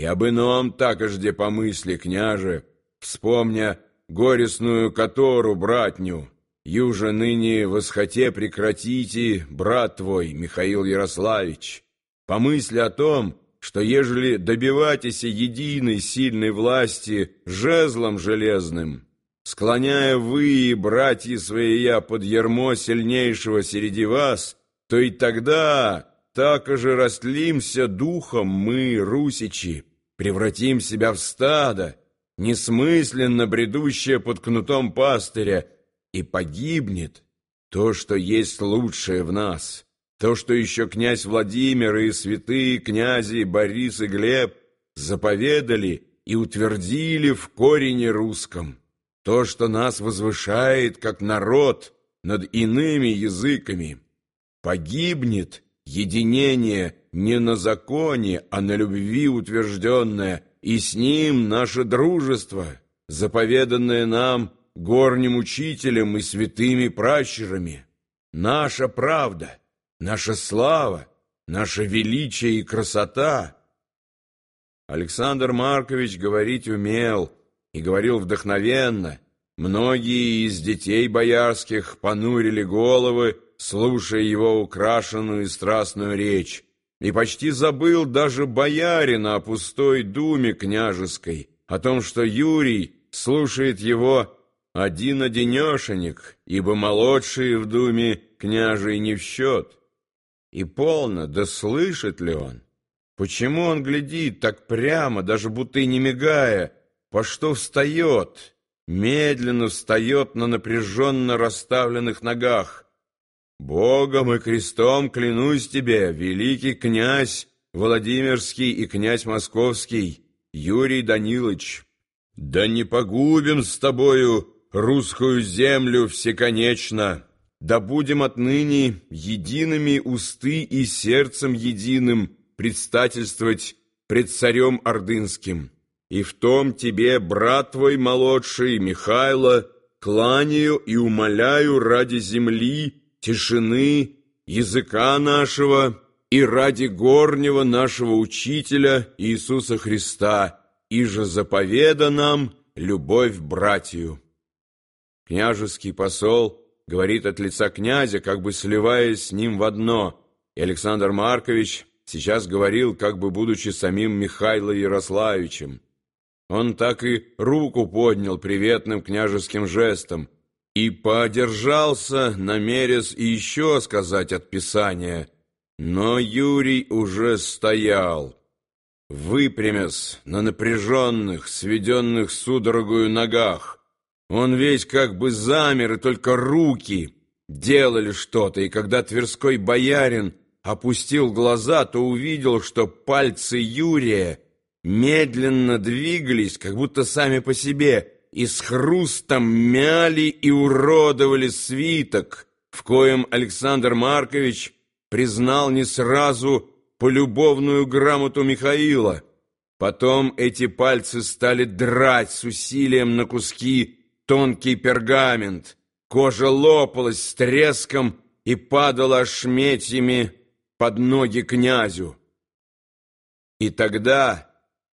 И об ином такожде помысли, княже, вспомня горестную котору братню, юже ныне восхоте прекратите, брат твой, Михаил Ярославич. Помысли о том, что ежели добиватися единой сильной власти жезлом железным, склоняя вы и братья свои я под ермо сильнейшего среди вас, то и тогда так же растлимся духом мы, русичи, превратим себя в стадо, несмысленно бредущее под кнутом пастыря, и погибнет то, что есть лучшее в нас». То, что еще князь Владимир и святые князи Борис и Глеб заповедали и утвердили в корене русском. То, что нас возвышает как народ над иными языками. Погибнет единение не на законе, а на любви утвержденное, и с ним наше дружество, заповеданное нам горним учителем и святыми пращурами. Наша правда — наша слава, наше величие и красота. Александр Маркович говорить умел и говорил вдохновенно. Многие из детей боярских понурили головы, слушая его украшенную и страстную речь, и почти забыл даже боярина о пустой думе княжеской, о том, что Юрий слушает его один-одинешенек, ибо молодшие в думе княжей не в счет. И полно, да слышит ли он? Почему он глядит так прямо, даже будто и не мигая? По что встает? Медленно встает на напряженно расставленных ногах. Богом и крестом клянусь тебе, великий князь Владимирский и князь Московский, Юрий Данилович. Да не погубим с тобою русскую землю всеконечно да будем отныне едиными усты и сердцем единым предстательствовать пред царем Ордынским. И в том тебе, брат твой молодший, Михайло, кланяю и умоляю ради земли, тишины, языка нашего и ради горнего нашего Учителя Иисуса Христа, и же заповеда нам любовь братью. Княжеский посол говорит от лица князя, как бы сливаясь с ним в одно, и Александр Маркович сейчас говорил, как бы будучи самим Михаилом Ярославичем. Он так и руку поднял приветным княжеским жестом и подержался, намерясь еще сказать от Писания, но Юрий уже стоял, выпрямясь на напряженных, сведенных судорогою ногах, он весь как бы замер, и только руки делали что-то, и когда Тверской боярин опустил глаза, то увидел, что пальцы Юрия медленно двигались, как будто сами по себе, и с хрустом мяли и уродовали свиток, в коем Александр Маркович признал не сразу полюбовную грамоту Михаила. Потом эти пальцы стали драть с усилием на куски тонкий пергамент, кожа лопалась с треском и падала ошметьями под ноги князю. И тогда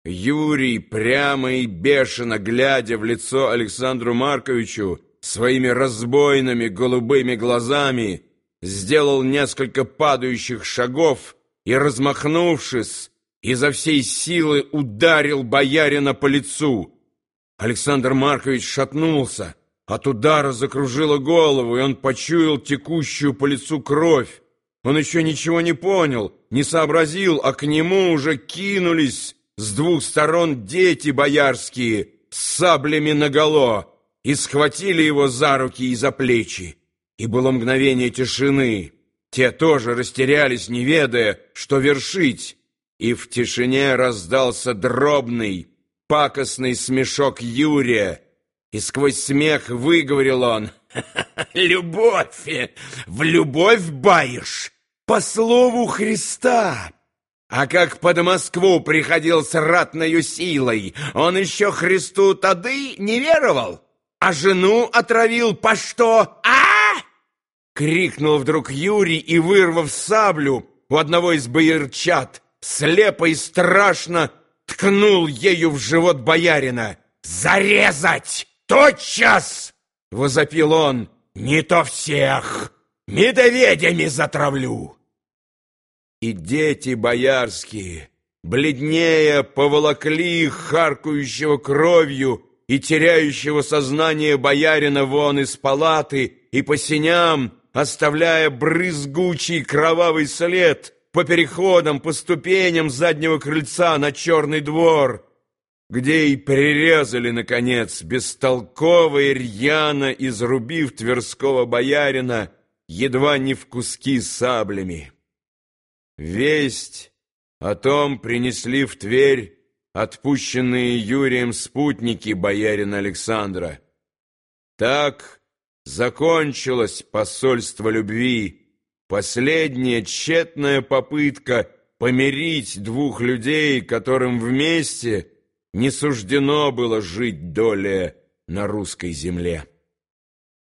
Юрий, прямо и бешено глядя в лицо Александру Марковичу, своими разбойными голубыми глазами, сделал несколько падающих шагов и, размахнувшись, изо всей силы ударил боярина по лицу — Александр Маркович шатнулся. От удара закружило голову, и он почуял текущую по лицу кровь. Он еще ничего не понял, не сообразил, а к нему уже кинулись с двух сторон дети боярские с саблями наголо и схватили его за руки и за плечи. И было мгновение тишины. Те тоже растерялись, не ведая, что вершить. И в тишине раздался дробный, пакостный смешок Юрия, и сквозь смех выговорил он. «Любовь! В любовь баишь! По слову Христа!» А как под Москву приходил с ратною силой, он еще Христу тады не веровал, а жену отравил по что? а Крикнул вдруг Юрий и, вырвав саблю у одного из боярчат, слепо и страшно ткнул ею в живот боярина. «Зарезать! Тотчас!» — возопил он. «Не то всех! Медведями затравлю!» И дети боярские, бледнее, поволокли харкающего кровью и теряющего сознание боярина вон из палаты и по синям, оставляя брызгучий кровавый след по переходам, по ступеням заднего крыльца на черный двор, где и прирезали, наконец, бестолково и рьяно изрубив тверского боярина едва не в куски саблями. Весть о том принесли в Тверь отпущенные Юрием спутники боярина Александра. Так закончилось посольство любви, последняя тщетная попытка помирить двух людей, которым вместе не суждено было жить доле на русской земле.